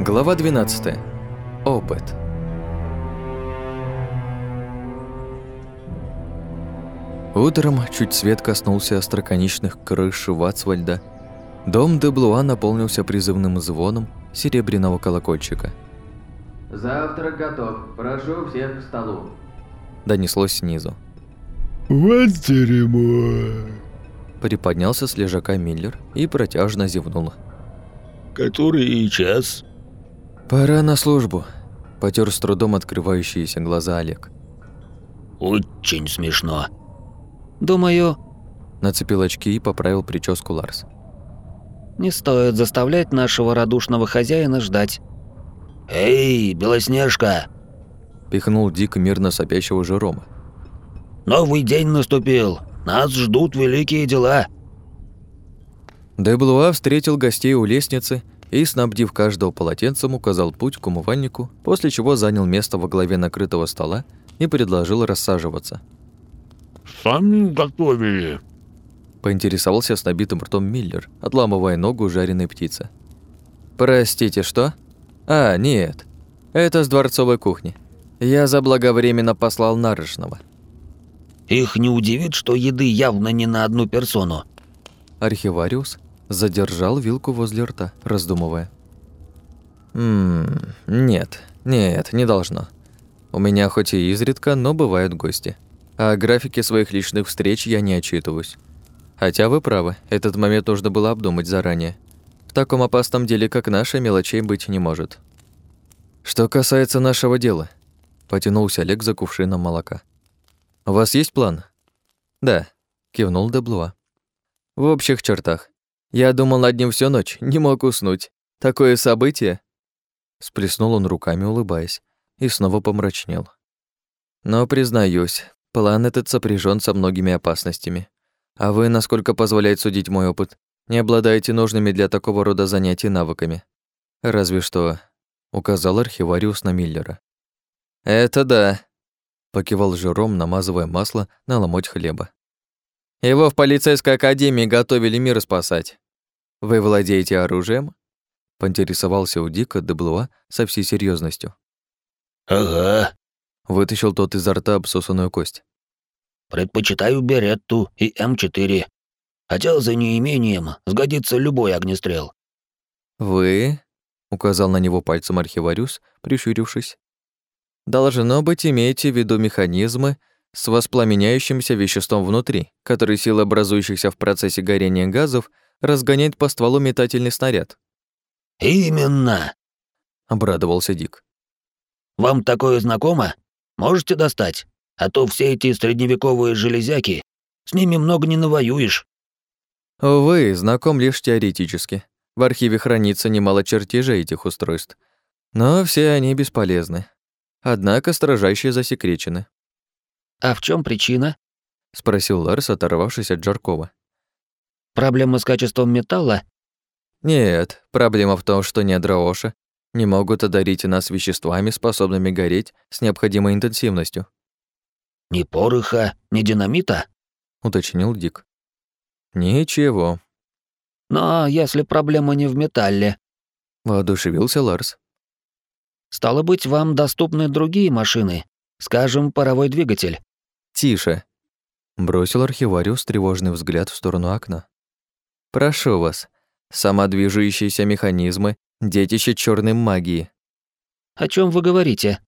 Глава 12. Опыт. Утром чуть свет коснулся остроконечных крыш Вацвальда. Дом Деблуа наполнился призывным звоном серебряного колокольчика. «Завтрак готов. Прошу всех к столу», — донеслось снизу. «Вот дерьмо!» Приподнялся с лежака Миллер и протяжно зевнул. «Который час?» «Пора на службу», – потер с трудом открывающиеся глаза Олег. «Очень смешно». «Думаю...» – нацепил очки и поправил прическу Ларс. «Не стоит заставлять нашего радушного хозяина ждать». «Эй, Белоснежка!» – пихнул Дик мирно сопящего Жерома. «Новый день наступил. Нас ждут великие дела». Деблуа встретил гостей у лестницы и, снабдив каждого полотенцем, указал путь к умывальнику, после чего занял место во главе накрытого стола и предложил рассаживаться. «Сами готовили?» Поинтересовался с набитым ртом Миллер, отламывая ногу жареной птицы. «Простите, что?» «А, нет. Это с дворцовой кухни. Я заблаговременно послал нарочного». «Их не удивит, что еды явно не на одну персону?» Архивариус Задержал вилку возле рта, раздумывая. «Ммм, нет, нет, не должно. У меня хоть и изредка, но бывают гости. А о графике своих личных встреч я не отчитываюсь. Хотя вы правы, этот момент нужно было обдумать заранее. В таком опасном деле, как наше, мелочей быть не может. Что касается нашего дела, потянулся Олег за кувшином молока. У вас есть план? Да, кивнул Деблуа. В общих чертах. Я думал над ним всю ночь, не мог уснуть. Такое событие. Сплеснул он руками, улыбаясь, и снова помрачнел. Но признаюсь, план этот сопряжен со многими опасностями. А вы, насколько позволяет судить мой опыт, не обладаете нужными для такого рода занятий навыками. Разве что указал архивариус на Миллера. Это да, покивал Жером, намазывая масло на ломоть хлеба. Его в полицейской академии готовили мир спасать. Вы владеете оружием? Поинтересовался у Дика Деблуа со всей серьезностью. Ага. Вытащил тот изо рта обсосанную кость. Предпочитаю Беретту и М4. Хотя за неимением сгодится любой огнестрел. Вы, указал на него пальцем архивариус, прищурившись. Должно быть, имеете в виду механизмы, с воспламеняющимся веществом внутри, который силой образующихся в процессе горения газов разгоняет по стволу метательный снаряд. «Именно!» — обрадовался Дик. «Вам такое знакомо? Можете достать? А то все эти средневековые железяки, с ними много не навоюешь». Увы, знаком лишь теоретически. В архиве хранится немало чертежей этих устройств. Но все они бесполезны. Однако строжайше засекречены. «А в чем причина?» — спросил Ларс, оторвавшись от Жаркова. «Проблема с качеством металла?» «Нет, проблема в том, что недра Оша не могут одарить нас веществами, способными гореть с необходимой интенсивностью». «Ни пороха, ни динамита?» — уточнил Дик. «Ничего». «Но если проблема не в металле?» — воодушевился Ларс. «Стало быть, вам доступны другие машины, скажем, паровой двигатель». «Тише!» — бросил архивариус тревожный взгляд в сторону окна. «Прошу вас, самодвижущиеся механизмы — детище черной магии». «О чем вы говорите?»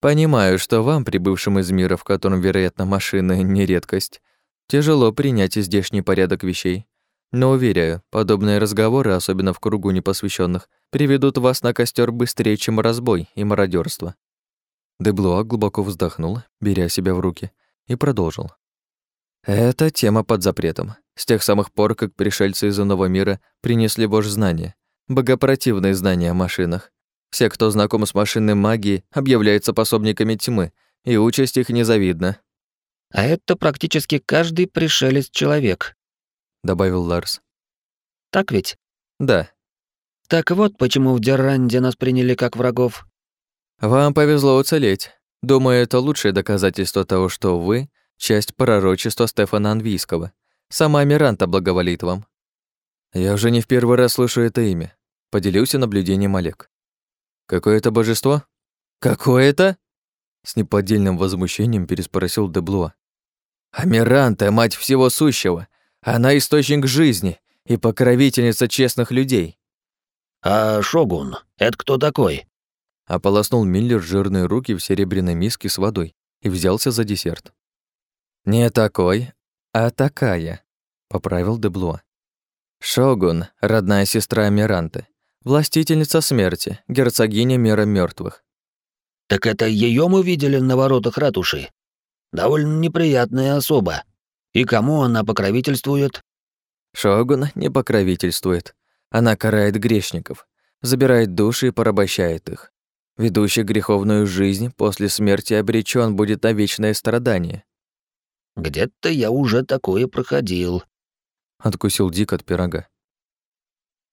«Понимаю, что вам, прибывшим из мира, в котором, вероятно, машины — не редкость, тяжело принять здешний порядок вещей. Но, уверяю, подобные разговоры, особенно в кругу непосвященных, приведут вас на костер быстрее, чем разбой и мародерство. Деблуа глубоко вздохнул, беря себя в руки, и продолжил. «Это тема под запретом. С тех самых пор, как пришельцы из иного мира принесли божь знания, богопротивные знания о машинах. Все, кто знаком с машинной магией, объявляются пособниками тьмы, и участь их незавидна». «А это практически каждый пришелец-человек», — добавил Ларс. «Так ведь?» «Да». «Так вот, почему в Дерранде нас приняли как врагов. Вам повезло уцелеть. Думаю, это лучшее доказательство того, что вы — часть пророчества Стефана Анвийского. Сама Миранта благоволит вам. Я уже не в первый раз слышу это имя. Поделился наблюдением Олег. Какое-то божество? Какое-то? С неподдельным возмущением переспросил Деблуа. Амиранта, мать всего сущего. Она источник жизни и покровительница честных людей. А Шогун, это кто такой? Ополоснул Миллер жирные руки в серебряной миске с водой и взялся за десерт. «Не такой, а такая», — поправил Деблуа. «Шогун, родная сестра Амиранты, властительница смерти, герцогиня мира мертвых. Так это ее мы видели на воротах ратуши. Довольно неприятная особа. И кому она покровительствует? Шогун не покровительствует. Она карает грешников, забирает души и порабощает их. Ведущий греховную жизнь после смерти обречен будет на вечное страдание. Где-то я уже такое проходил. Откусил Дик от пирога.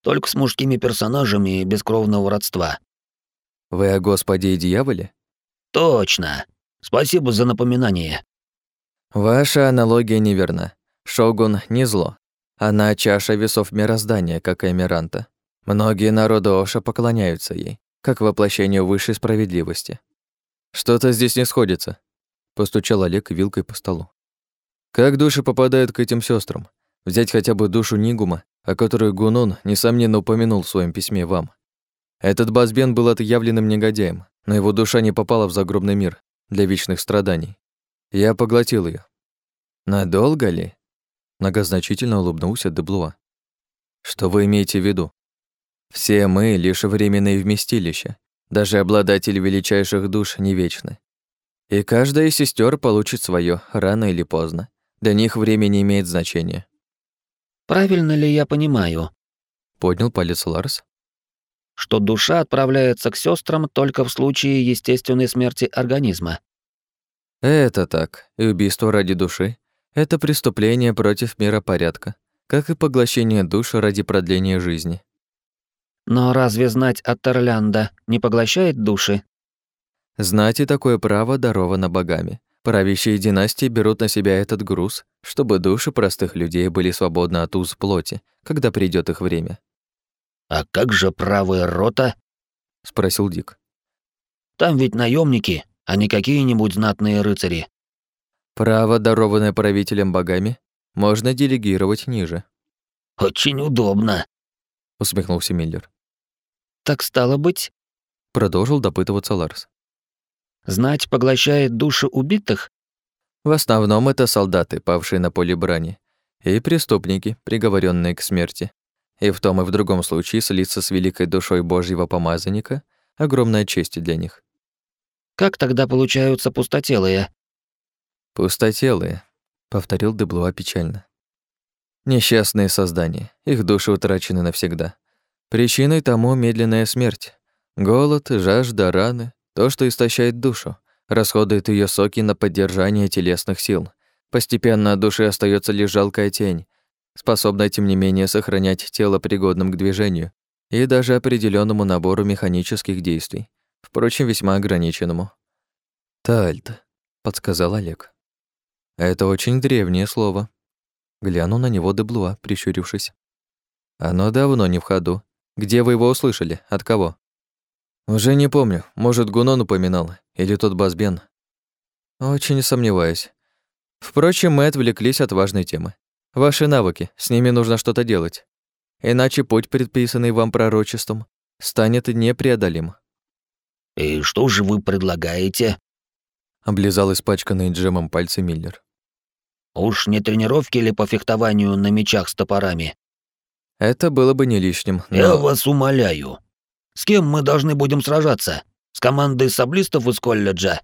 Только с мужскими персонажами бескровного родства. Вы о Господе и дьяволе? Точно. Спасибо за напоминание. Ваша аналогия неверна. Шогун не зло. Она чаша весов мироздания, как и Эмиранта. Многие народы Оша поклоняются ей, как воплощению высшей справедливости. Что-то здесь не сходится. Постучал Олег вилкой по столу. Как души попадают к этим сестрам? Взять хотя бы душу Нигума, о которой Гунун, несомненно, упомянул в своем письме вам. Этот Базбен был отъявленным негодяем, но его душа не попала в загробный мир для вечных страданий. Я поглотил ее. Надолго ли? Многозначительно улыбнулся Деблуа. Что вы имеете в виду? Все мы — лишь временные вместилища. Даже обладатели величайших душ не вечны. И каждая из сестер получит свое рано или поздно. Для них время не имеет значения. «Правильно ли я понимаю?» Поднял палец Ларс, что душа отправляется к сестрам только в случае естественной смерти организма. Это так. И убийство ради души — это преступление против миропорядка, как и поглощение души ради продления жизни. Но разве знать от Терлянда не поглощает души? Знать и такое право даровано богами. Правящие династии берут на себя этот груз, чтобы души простых людей были свободны от уз плоти, когда придет их время. «А как же правая рота?» — спросил Дик. «Там ведь наемники, а не какие-нибудь знатные рыцари». «Право, дарованное правителем богами, можно делегировать ниже». «Очень удобно», — усмехнулся Миллер. «Так стало быть?» — продолжил допытываться Ларс. «Знать поглощает души убитых?» В основном это солдаты, павшие на поле брани, и преступники, приговоренные к смерти. И в том и в другом случае слиться с великой душой Божьего помазанника — огромная честь для них. «Как тогда получаются пустотелые?» «Пустотелые», — повторил Деблуа печально. «Несчастные создания, их души утрачены навсегда. Причиной тому медленная смерть. Голод, жажда, раны, то, что истощает душу, расходует ее соки на поддержание телесных сил. Постепенно от души остается лишь жалкая тень, способная, тем не менее, сохранять тело пригодным к движению и даже определенному набору механических действий, впрочем, весьма ограниченному. «Тальд», — подсказал Олег. «Это очень древнее слово». Глянул на него Деблуа, прищурившись. «Оно давно не в ходу. Где вы его услышали? От кого?» «Уже не помню. Может, Гунон упоминал. Или тот Базбен. Очень сомневаюсь. Впрочем, мы отвлеклись от важной темы. Ваши навыки, с ними нужно что-то делать. Иначе путь, предписанный вам пророчеством, станет непреодолим. «И что же вы предлагаете?» Облизал испачканные джемом пальцы Миллер. «Уж не тренировки ли по фехтованию на мечах с топорами?» Это было бы не лишним, но... «Я вас умоляю. С кем мы должны будем сражаться? С командой саблистов из колледжа?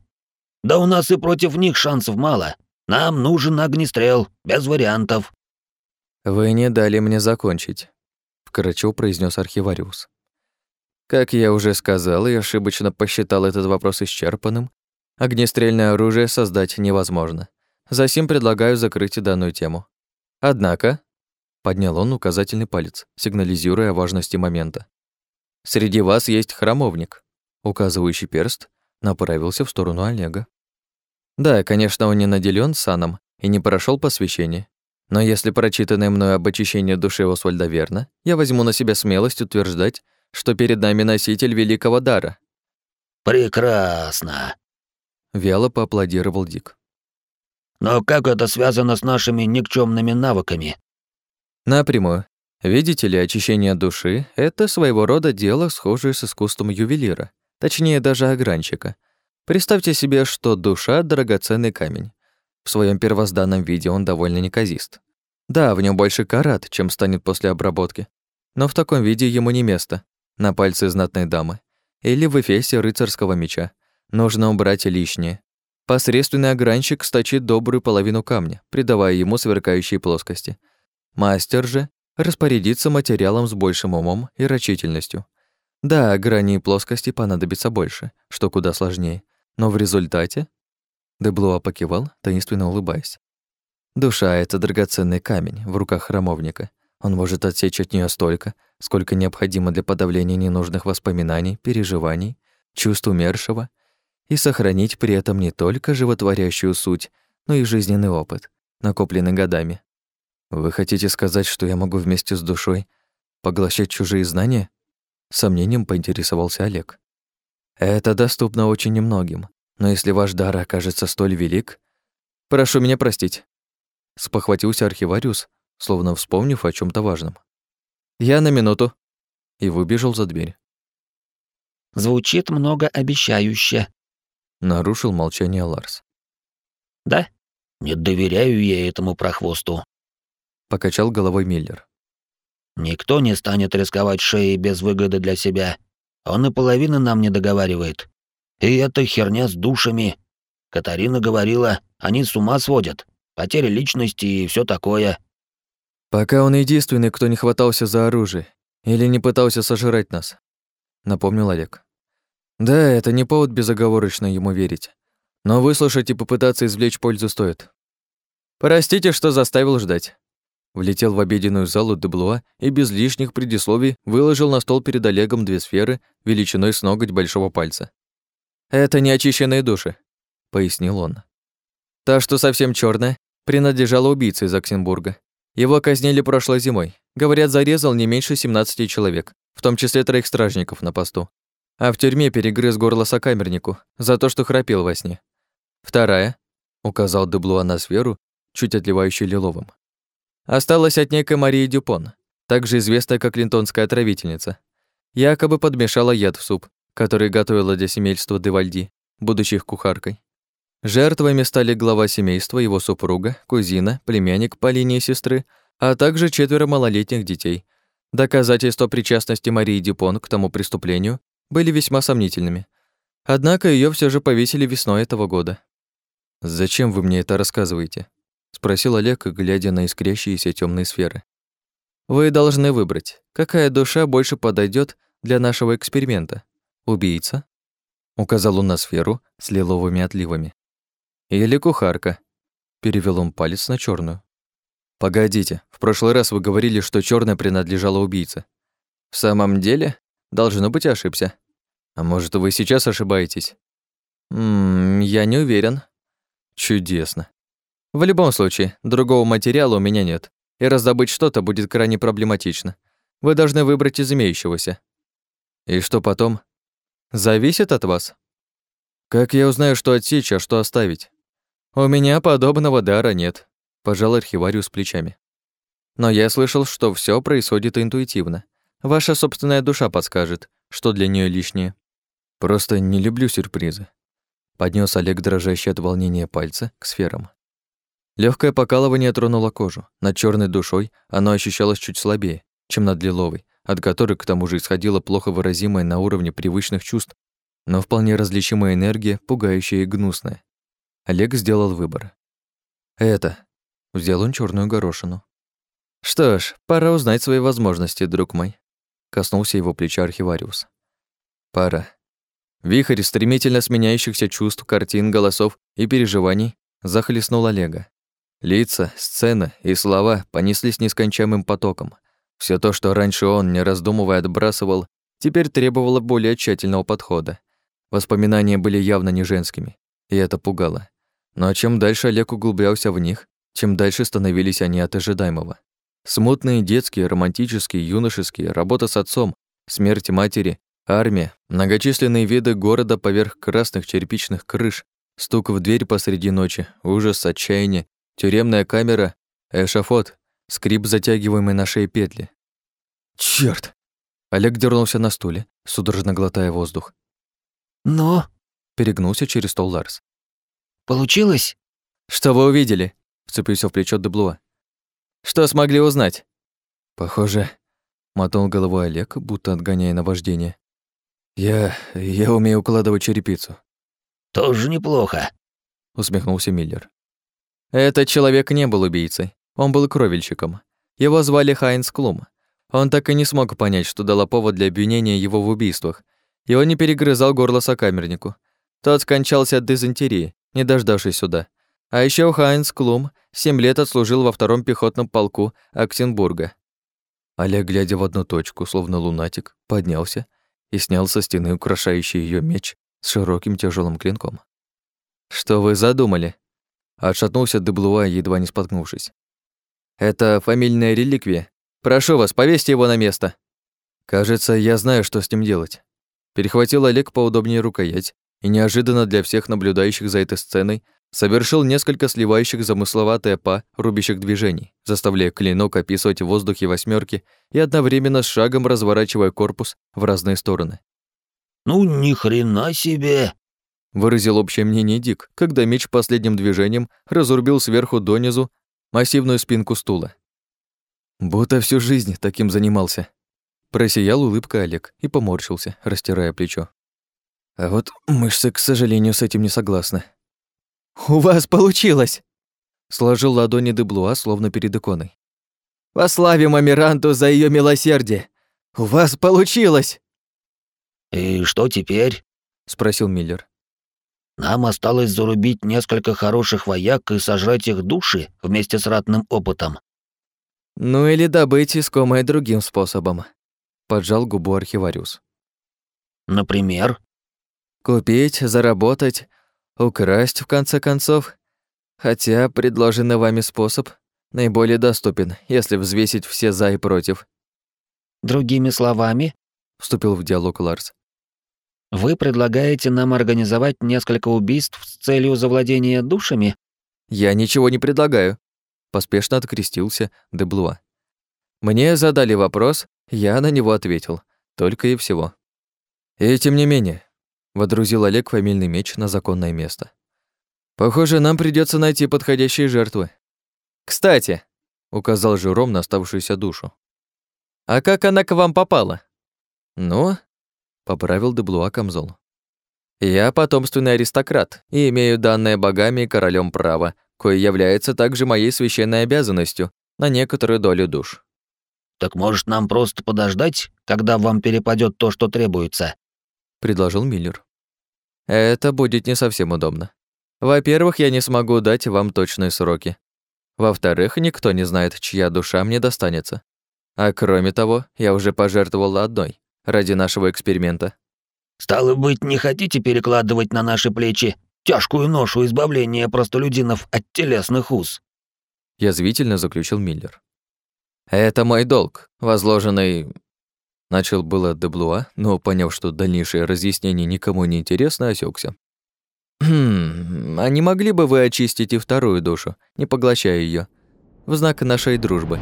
Да у нас и против них шансов мало. Нам нужен огнестрел, без вариантов». «Вы не дали мне закончить», — вкратчиво произнес архивариус. «Как я уже сказал и ошибочно посчитал этот вопрос исчерпанным, огнестрельное оружие создать невозможно. Засим предлагаю закрыть данную тему. Однако...» — поднял он указательный палец, сигнализируя о важности момента. «Среди вас есть храмовник», — указывающий перст направился в сторону Олега. Да, конечно, он не наделен саном и не прошел посвящение, но если прочитанное мною об очищении души Освальда верно, я возьму на себя смелость утверждать, что перед нами носитель великого дара, Прекрасно. Вяло поаплодировал Дик. Но как это связано с нашими никчемными навыками? Напрямую. Видите ли, очищение души — это своего рода дело, схожее с искусством ювелира, точнее, даже огранщика. Представьте себе, что душа — драгоценный камень. В своем первозданном виде он довольно неказист. Да, в нем больше карат, чем станет после обработки. Но в таком виде ему не место. На пальце знатной дамы. Или в эфесе рыцарского меча. Нужно убрать лишнее. Посредственный огранщик сточит добрую половину камня, придавая ему сверкающие плоскости. Мастер же распорядится материалом с большим умом и рачительностью. Да, грани плоскости понадобится больше, что куда сложнее. Но в результате... Деблуа покивал, таинственно улыбаясь. Душа — это драгоценный камень в руках храмовника. Он может отсечь от нее столько, сколько необходимо для подавления ненужных воспоминаний, переживаний, чувств умершего и сохранить при этом не только животворящую суть, но и жизненный опыт, накопленный годами. Вы хотите сказать, что я могу вместе с душой поглощать чужие знания? Сомнением поинтересовался Олег. Это доступно очень немногим, но если ваш дар окажется столь велик, прошу меня простить. Спохватился архивариус, словно вспомнив о чем то важном. Я на минуту. И выбежал за дверь. Звучит многообещающе. Нарушил молчание Ларс. Да? Не доверяю я этому прохвосту. Покачал головой Миллер. Никто не станет рисковать шеей без выгоды для себя. Он и половины нам не договаривает. И эта херня с душами. Катарина говорила, они с ума сводят. Потеря личности и все такое. Пока он единственный, кто не хватался за оружие или не пытался сожрать нас, напомнил Олег. Да, это не повод безоговорочно ему верить. Но выслушать и попытаться извлечь пользу стоит. Простите, что заставил ждать. Влетел в обеденную залу Деблуа и без лишних предисловий выложил на стол перед Олегом две сферы величиной с ноготь большого пальца. «Это неочищенные души», — пояснил он. «Та, что совсем черная, принадлежала убийце из Оксенбурга. Его казнили прошлой зимой. Говорят, зарезал не меньше 17 человек, в том числе троих стражников на посту. А в тюрьме перегрыз горло сокамернику за то, что храпел во сне. Вторая, указал Деблуа на сферу, чуть отливающую лиловым. Осталась от некой Марии Дюпон, также известная как линтонская отравительница. Якобы подмешала яд в суп, который готовила для семейства Девальди, будучи их кухаркой. Жертвами стали глава семейства, его супруга, кузина, племянник по линии сестры, а также четверо малолетних детей. Доказательства причастности Марии Дюпон к тому преступлению были весьма сомнительными. Однако ее все же повесили весной этого года. «Зачем вы мне это рассказываете?» Спросил Олег, глядя на искрящиеся темные сферы. Вы должны выбрать, какая душа больше подойдет для нашего эксперимента. Убийца? Указал он на сферу с лиловыми отливами. Или кухарка? Перевел он палец на черную. Погодите, в прошлый раз вы говорили, что черная принадлежала убийце. В самом деле, должно быть, ошибся. А может, вы сейчас ошибаетесь? Ммм, я не уверен. Чудесно. В любом случае, другого материала у меня нет, и раздобыть что-то будет крайне проблематично. Вы должны выбрать из имеющегося. И что потом? Зависит от вас. Как я узнаю, что отсечь, а что оставить? У меня подобного дара нет, пожал архивариус плечами. Но я слышал, что все происходит интуитивно. Ваша собственная душа подскажет, что для нее лишнее. Просто не люблю сюрпризы. Поднес Олег дрожащий от волнения пальцы к сферам. Легкое покалывание тронуло кожу. Над черной душой оно ощущалось чуть слабее, чем над лиловой, от которой к тому же исходила плохо выразимая на уровне привычных чувств, но вполне различимая энергия, пугающая и гнусная. Олег сделал выбор. «Это...» — взял он черную горошину. «Что ж, пора узнать свои возможности, друг мой», — коснулся его плеча архивариус. «Пора». Вихрь стремительно сменяющихся чувств, картин, голосов и переживаний захлестнул Олега. Лица, сцены и слова понеслись нескончаемым потоком. Все то, что раньше он, не раздумывая, отбрасывал, теперь требовало более тщательного подхода. Воспоминания были явно не женскими, и это пугало. Но чем дальше Олег углублялся в них, чем дальше становились они от ожидаемого. Смутные детские, романтические, юношеские, работа с отцом, смерть матери Армия, многочисленные виды города поверх красных черепичных крыш, стук в дверь посреди ночи, ужас, отчаяние, тюремная камера, эшафот, скрип затягиваемой на шее петли. Черт! Олег дернулся на стуле, судорожно глотая воздух. «Но...» — перегнулся через стол Ларс. «Получилось?» «Что вы увидели?» — вцепился в плечо Деблуа. «Что смогли узнать?» «Похоже...» — мотнул головой Олег, будто отгоняя наваждение. «Я... я умею укладывать черепицу». «Тоже неплохо», — усмехнулся Миллер. «Этот человек не был убийцей. Он был кровельщиком. Его звали Хайнс Клум. Он так и не смог понять, что дало повод для обвинения его в убийствах. И он не перегрызал горло сокамернику. Тот скончался от дизентерии, не дождавшись сюда. А еще Хайнс Клум семь лет отслужил во втором пехотном полку Аксенбурга. Олег, глядя в одну точку, словно лунатик, поднялся и снял со стены украшающий ее меч с широким тяжелым клинком. «Что вы задумали?» Отшатнулся Деблуа, едва не споткнувшись. «Это фамильная реликвия. Прошу вас, повесьте его на место». «Кажется, я знаю, что с ним делать». Перехватил Олег поудобнее рукоять и неожиданно для всех наблюдающих за этой сценой совершил несколько сливающих замысловатые па рубящих движений, заставляя клинок описывать в воздухе восьмерки и одновременно с шагом разворачивая корпус в разные стороны. «Ну, ни хрена себе!» Выразил общее мнение Дик, когда меч последним движением разрубил сверху донизу массивную спинку стула. Будто всю жизнь таким занимался. Просиял улыбка Олег и поморщился, растирая плечо. А вот мышцы, к сожалению, с этим не согласны. «У вас получилось!» Сложил ладони Деблуа, словно перед иконой. «Пославим Амиранту за ее милосердие! У вас получилось!» «И что теперь?» — спросил Миллер. «Нам осталось зарубить несколько хороших вояк и сожрать их души вместе с ратным опытом». «Ну или добыть искомое другим способом», — поджал губу архивариус. «Например?» «Купить, заработать, Украсть, в конце концов. Хотя предложенный вами способ наиболее доступен, если взвесить все «за» и «против». «Другими словами», — вступил в диалог Ларс, «вы предлагаете нам организовать несколько убийств с целью завладения душами?» «Я ничего не предлагаю», — поспешно открестился Деблуа. «Мне задали вопрос, я на него ответил. Только и всего. И тем не менее, Водрузил Олег фамильный меч на законное место. «Похоже, нам придется найти подходящие жертвы. Кстати», — указал Журом на оставшуюся душу. «А как она к вам попала?» «Ну?» — поправил Деблуа Камзол. «Я потомственный аристократ и имею данное богами и королем право, кое является также моей священной обязанностью на некоторую долю душ». «Так может, нам просто подождать, когда вам перепадет то, что требуется?» предложил Миллер. Это будет не совсем удобно. Во-первых, я не смогу дать вам точные сроки. Во-вторых, никто не знает, чья душа мне достанется. А кроме того, я уже пожертвовала одной ради нашего эксперимента. Стало быть, не хотите перекладывать на наши плечи тяжкую ношу избавления простолюдинов от телесных уз? Язвительно заключил Миллер. Это мой долг, возложенный Начал было Деблуа, но, поняв, что дальнейшее разъяснение никому не интересно, осекся. «Хм, а не могли бы вы очистить и вторую душу, не поглощая ее, в знак нашей дружбы?»